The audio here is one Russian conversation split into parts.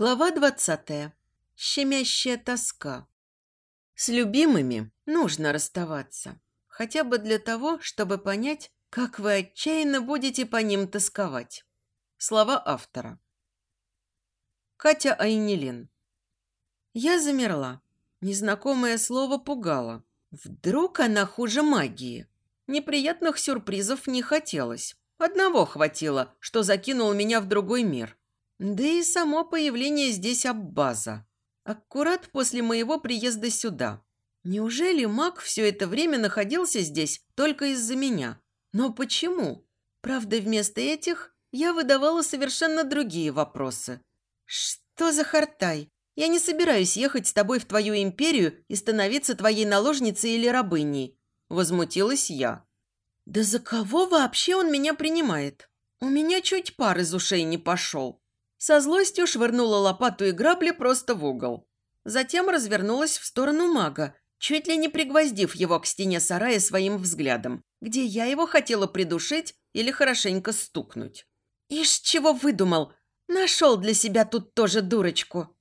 Глава двадцатая. Щемящая тоска. С любимыми нужно расставаться. Хотя бы для того, чтобы понять, как вы отчаянно будете по ним тосковать. Слова автора. Катя Айнилин. Я замерла. Незнакомое слово пугало. Вдруг она хуже магии? Неприятных сюрпризов не хотелось. Одного хватило, что закинул меня в другой мир. Да и само появление здесь Аббаза. Аккурат после моего приезда сюда. Неужели маг все это время находился здесь только из-за меня? Но почему? Правда, вместо этих я выдавала совершенно другие вопросы. «Что за хартай? Я не собираюсь ехать с тобой в твою империю и становиться твоей наложницей или рабыней», – возмутилась я. «Да за кого вообще он меня принимает? У меня чуть пар из ушей не пошел». Со злостью швырнула лопату и грабли просто в угол. Затем развернулась в сторону мага, чуть ли не пригвоздив его к стене сарая своим взглядом, где я его хотела придушить или хорошенько стукнуть. «Ишь, чего выдумал? Нашел для себя тут тоже дурочку!»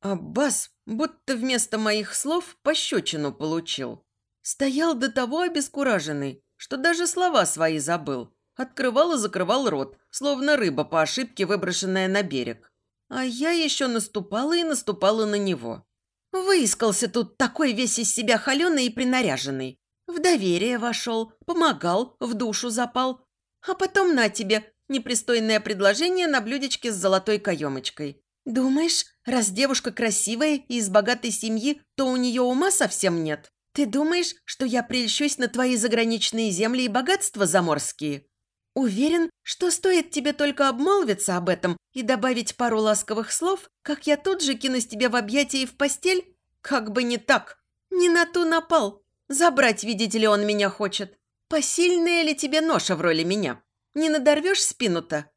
Аббас будто вместо моих слов пощечину получил. Стоял до того обескураженный, что даже слова свои забыл. Открывал и закрывал рот, словно рыба по ошибке, выброшенная на берег. А я еще наступала и наступала на него. Выискался тут такой весь из себя холеный и принаряженный. В доверие вошел, помогал, в душу запал. А потом на тебе непристойное предложение на блюдечке с золотой каемочкой. Думаешь, раз девушка красивая и из богатой семьи, то у нее ума совсем нет? Ты думаешь, что я прельщусь на твои заграничные земли и богатства заморские? Уверен, что стоит тебе только обмолвиться об этом и добавить пару ласковых слов, как я тут же кинусь тебе в объятия и в постель? Как бы не так. Не на ту напал. Забрать, видите ли, он меня хочет. Посильная ли тебе ноша в роли меня? Не надорвешь спину-то?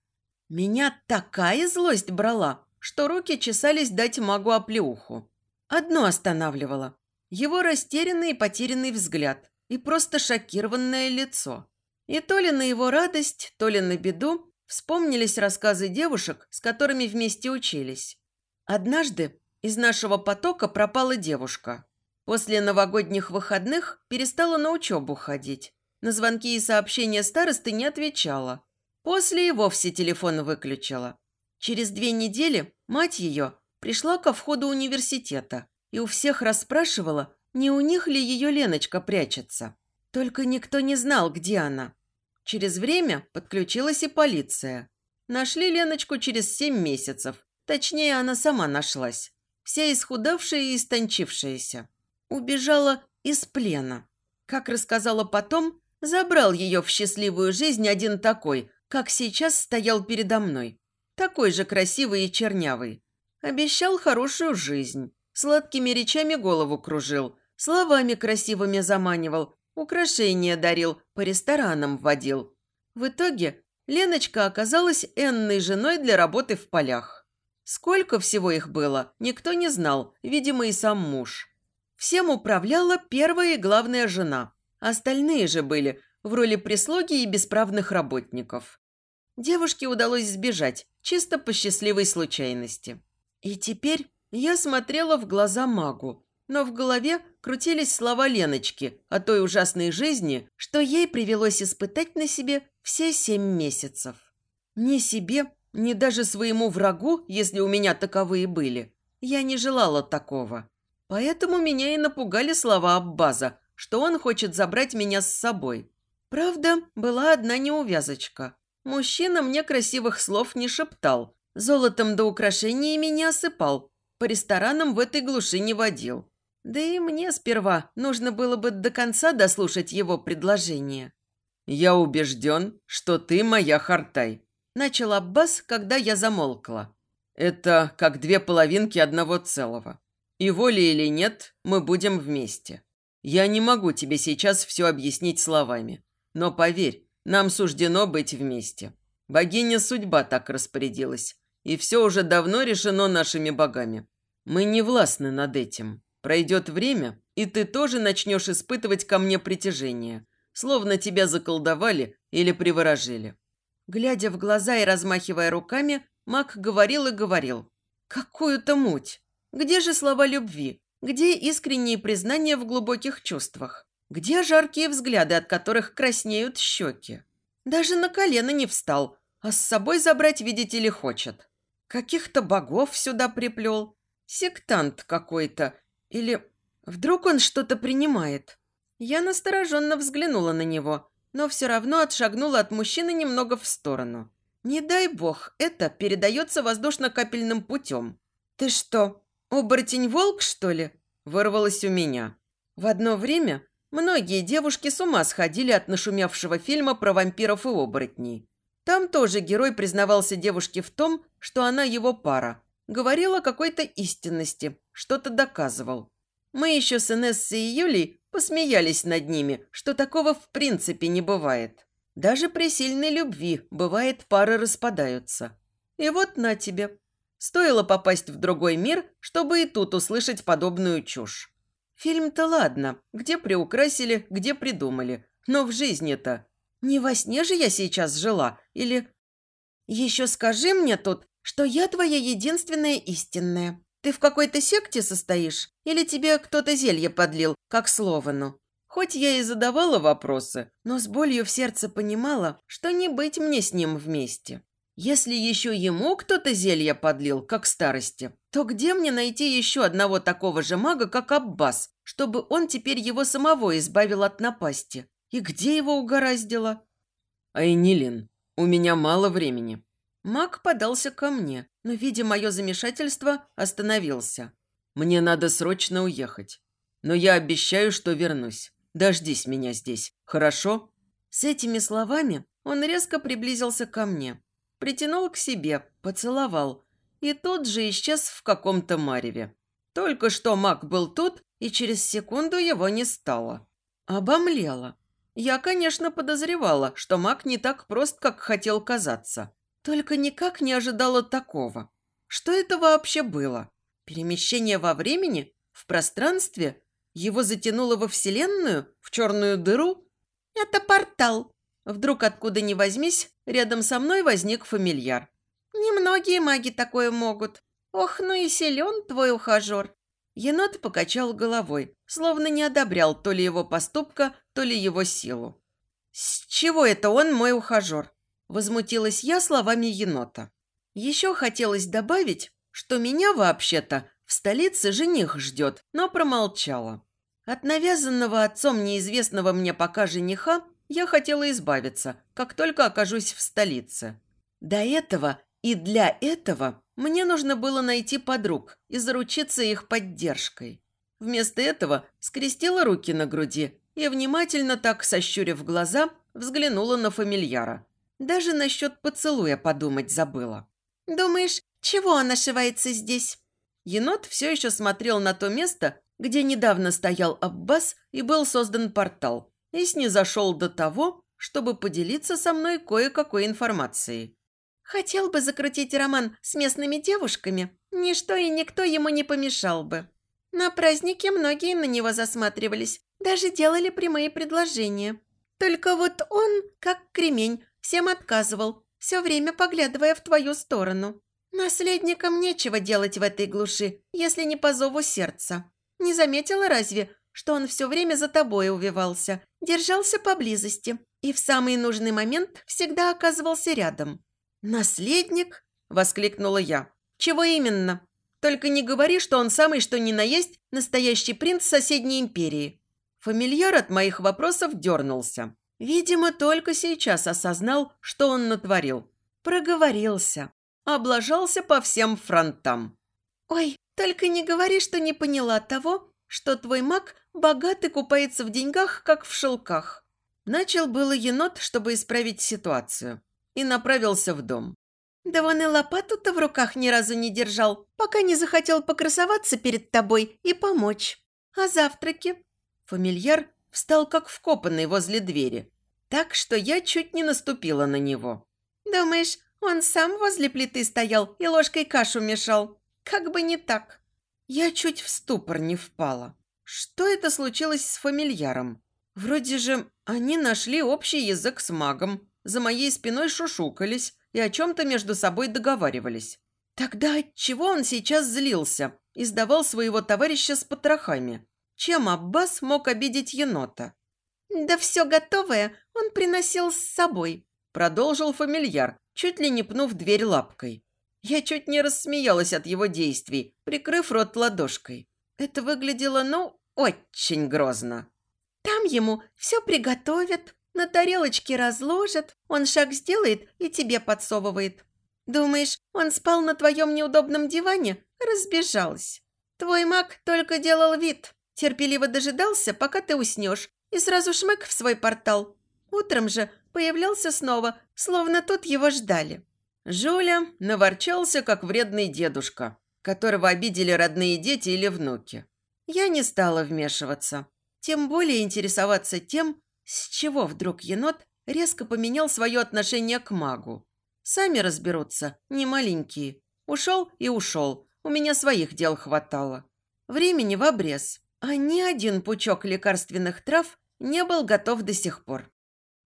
Меня такая злость брала, что руки чесались дать магу оплеуху. Одно останавливало. Его растерянный и потерянный взгляд и просто шокированное лицо. И то ли на его радость, то ли на беду вспомнились рассказы девушек, с которыми вместе учились. Однажды из нашего потока пропала девушка. После новогодних выходных перестала на учебу ходить. На звонки и сообщения старосты не отвечала. После и вовсе телефон выключила. Через две недели мать ее пришла ко входу университета и у всех расспрашивала, не у них ли ее Леночка прячется. Только никто не знал, где она. Через время подключилась и полиция. Нашли Леночку через семь месяцев. Точнее, она сама нашлась. Вся исхудавшая и истончившаяся. Убежала из плена. Как рассказала потом, забрал ее в счастливую жизнь один такой, как сейчас стоял передо мной. Такой же красивый и чернявый. Обещал хорошую жизнь. Сладкими речами голову кружил, словами красивыми заманивал, Украшения дарил, по ресторанам водил. В итоге Леночка оказалась энной женой для работы в полях. Сколько всего их было, никто не знал, видимо, и сам муж. Всем управляла первая и главная жена. Остальные же были в роли прислуги и бесправных работников. Девушке удалось сбежать, чисто по счастливой случайности. И теперь я смотрела в глаза магу, но в голове крутились слова Леночки о той ужасной жизни, что ей привелось испытать на себе все семь месяцев. Ни себе, ни даже своему врагу, если у меня таковые были, я не желала такого. Поэтому меня и напугали слова Аббаза, что он хочет забрать меня с собой. Правда, была одна неувязочка. Мужчина мне красивых слов не шептал, золотом да украшениями не осыпал, по ресторанам в этой глуши не водил. Да и мне сперва нужно было бы до конца дослушать его предложение. «Я убежден, что ты моя Хартай», – начал Аббас, когда я замолкла. «Это как две половинки одного целого. И волей или нет, мы будем вместе. Я не могу тебе сейчас все объяснить словами. Но поверь, нам суждено быть вместе. Богиня судьба так распорядилась. И все уже давно решено нашими богами. Мы не властны над этим». Пройдет время, и ты тоже начнешь испытывать ко мне притяжение, словно тебя заколдовали или приворожили». Глядя в глаза и размахивая руками, маг говорил и говорил. какую-то муть. Где же слова любви? Где искренние признания в глубоких чувствах? Где жаркие взгляды, от которых краснеют щеки? Даже на колено не встал, а с собой забрать, видите ли, хочет. Каких-то богов сюда приплел. Сектант какой-то. Или вдруг он что-то принимает? Я настороженно взглянула на него, но все равно отшагнула от мужчины немного в сторону. Не дай бог, это передается воздушно-капельным путем. «Ты что, оборотень-волк, что ли?» – вырвалось у меня. В одно время многие девушки с ума сходили от нашумевшего фильма про вампиров и оборотней. Там тоже герой признавался девушке в том, что она его пара. Говорил о какой-то истинности, что-то доказывал. Мы еще с Инессой и Юлей посмеялись над ними, что такого в принципе не бывает. Даже при сильной любви, бывает, пары распадаются. И вот на тебе. Стоило попасть в другой мир, чтобы и тут услышать подобную чушь. Фильм-то ладно, где приукрасили, где придумали. Но в жизни-то. Не во сне же я сейчас жила, или... Еще скажи мне тут, что я твоя единственная истинная. Ты в какой-то секте состоишь? Или тебе кто-то зелье подлил, как Словану? Хоть я и задавала вопросы, но с болью в сердце понимала, что не быть мне с ним вместе. Если еще ему кто-то зелье подлил, как старости, то где мне найти еще одного такого же мага, как Аббас, чтобы он теперь его самого избавил от напасти? И где его угораздило? Айнилин, у меня мало времени. Маг подался ко мне, но, видя мое замешательство, остановился. Мне надо срочно уехать. Но я обещаю, что вернусь. Дождись меня здесь, хорошо?» С этими словами он резко приблизился ко мне, притянул к себе, поцеловал и тут же исчез в каком-то мареве. Только что маг был тут, и через секунду его не стало. Обомлела. Я, конечно, подозревала, что маг не так прост, как хотел казаться. Только никак не ожидала такого. Что это вообще было? Перемещение во времени? В пространстве? Его затянуло во Вселенную? В черную дыру? Это портал. Вдруг откуда ни возьмись, рядом со мной возник фамильяр. Немногие маги такое могут. Ох, ну и силен твой ухажер. Енот покачал головой, словно не одобрял то ли его поступка, то ли его силу. «С чего это он мой ухажер?» Возмутилась я словами енота. Еще хотелось добавить, что меня вообще-то в столице жених ждет, но промолчала. От навязанного отцом неизвестного мне пока жениха я хотела избавиться, как только окажусь в столице. До этого и для этого мне нужно было найти подруг и заручиться их поддержкой. Вместо этого скрестила руки на груди и, внимательно так сощурив глаза, взглянула на фамильяра. Даже насчет поцелуя подумать забыла. «Думаешь, чего он ошивается здесь?» Енот все еще смотрел на то место, где недавно стоял Аббас и был создан портал, и снизошел до того, чтобы поделиться со мной кое-какой информацией. Хотел бы закрутить роман с местными девушками, ничто и никто ему не помешал бы. На празднике многие на него засматривались, даже делали прямые предложения. Только вот он, как кремень, всем отказывал, все время поглядывая в твою сторону. Наследникам нечего делать в этой глуши, если не по зову сердца. Не заметила разве, что он все время за тобой увивался, держался поблизости и в самый нужный момент всегда оказывался рядом? «Наследник?» – воскликнула я. «Чего именно? Только не говори, что он самый что ни на есть настоящий принц соседней империи». Фамильяр от моих вопросов дернулся. Видимо, только сейчас осознал, что он натворил. Проговорился. Облажался по всем фронтам. «Ой, только не говори, что не поняла того, что твой маг богат и купается в деньгах, как в шелках. Начал было енот, чтобы исправить ситуацию, и направился в дом. Да вон и лопату-то в руках ни разу не держал, пока не захотел покрасоваться перед тобой и помочь. А завтраки? Фамильяр встал как вкопанный возле двери, так что я чуть не наступила на него. Думаешь, он сам возле плиты стоял и ложкой кашу мешал? Как бы не так. Я чуть в ступор не впала. Что это случилось с фамильяром? Вроде же они нашли общий язык с магом, за моей спиной шушукались и о чем-то между собой договаривались. Тогда отчего он сейчас злился и сдавал своего товарища с потрохами? Чем Аббас мог обидеть енота? «Да все готовое он приносил с собой», – продолжил фамильяр, чуть ли не пнув дверь лапкой. Я чуть не рассмеялась от его действий, прикрыв рот ладошкой. Это выглядело, ну, очень грозно. «Там ему все приготовят, на тарелочке разложат, он шаг сделает и тебе подсовывает. Думаешь, он спал на твоем неудобном диване? Разбежался. Твой маг только делал вид, терпеливо дожидался, пока ты уснешь, и сразу шмык в свой портал. Утром же появлялся снова, словно тут его ждали. Жуля наворчался, как вредный дедушка, которого обидели родные дети или внуки. Я не стала вмешиваться, тем более интересоваться тем, с чего вдруг енот резко поменял свое отношение к магу. Сами разберутся, не маленькие. Ушел и ушел, у меня своих дел хватало. Времени в обрез, а ни один пучок лекарственных трав не был готов до сих пор.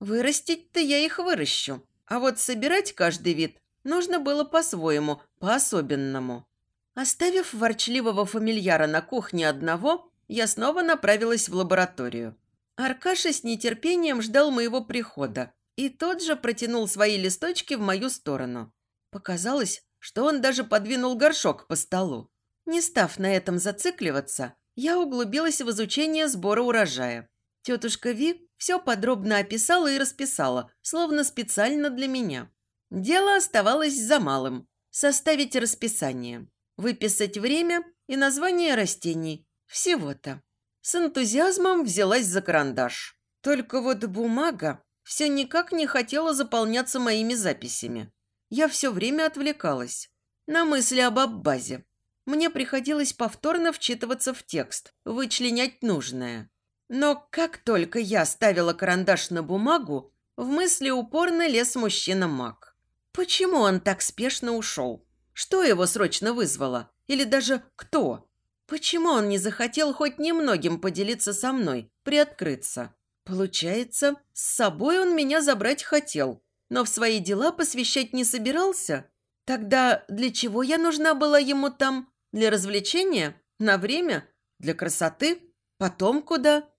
Вырастить-то я их выращу, а вот собирать каждый вид нужно было по-своему, по-особенному. Оставив ворчливого фамильяра на кухне одного, я снова направилась в лабораторию. Аркаша с нетерпением ждал моего прихода и тот же протянул свои листочки в мою сторону. Показалось, что он даже подвинул горшок по столу. Не став на этом зацикливаться, я углубилась в изучение сбора урожая. Тетушка Ви все подробно описала и расписала, словно специально для меня. Дело оставалось за малым – составить расписание, выписать время и название растений. Всего-то. С энтузиазмом взялась за карандаш. Только вот бумага все никак не хотела заполняться моими записями. Я все время отвлекалась. На мысли об Аббазе. Мне приходилось повторно вчитываться в текст, вычленять нужное. Но как только я ставила карандаш на бумагу, в мысли упорно лез мужчина-маг. Почему он так спешно ушел? Что его срочно вызвало? Или даже кто? Почему он не захотел хоть немногим поделиться со мной, приоткрыться? Получается, с собой он меня забрать хотел, но в свои дела посвящать не собирался? Тогда для чего я нужна была ему там? Для развлечения? На время? Для красоты? Потом куда?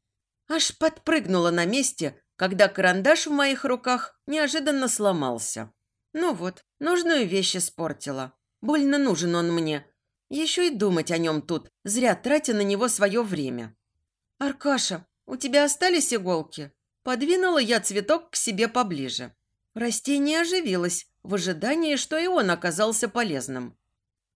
Аж подпрыгнула на месте, когда карандаш в моих руках неожиданно сломался. Ну вот, нужную вещь испортила. Больно нужен он мне. Еще и думать о нем тут, зря тратя на него свое время. «Аркаша, у тебя остались иголки?» Подвинула я цветок к себе поближе. Растение оживилось в ожидании, что и он оказался полезным.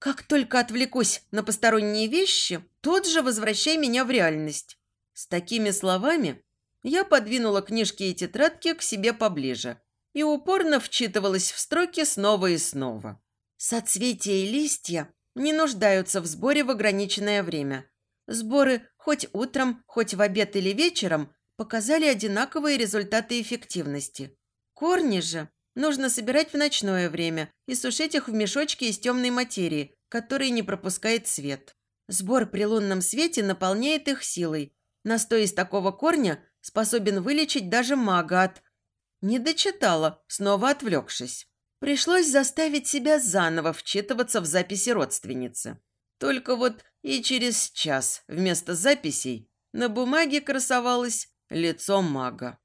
Как только отвлекусь на посторонние вещи, тот же возвращай меня в реальность. С такими словами я подвинула книжки и тетрадки к себе поближе и упорно вчитывалась в строки снова и снова. Соцветия и листья не нуждаются в сборе в ограниченное время. Сборы хоть утром, хоть в обед или вечером показали одинаковые результаты эффективности. Корни же нужно собирать в ночное время и сушить их в мешочке из темной материи, который не пропускает свет. Сбор при лунном свете наполняет их силой, Настой из такого корня способен вылечить даже мага от... Не дочитала, снова отвлекшись. Пришлось заставить себя заново вчитываться в записи родственницы. Только вот и через час вместо записей на бумаге красовалось лицо мага.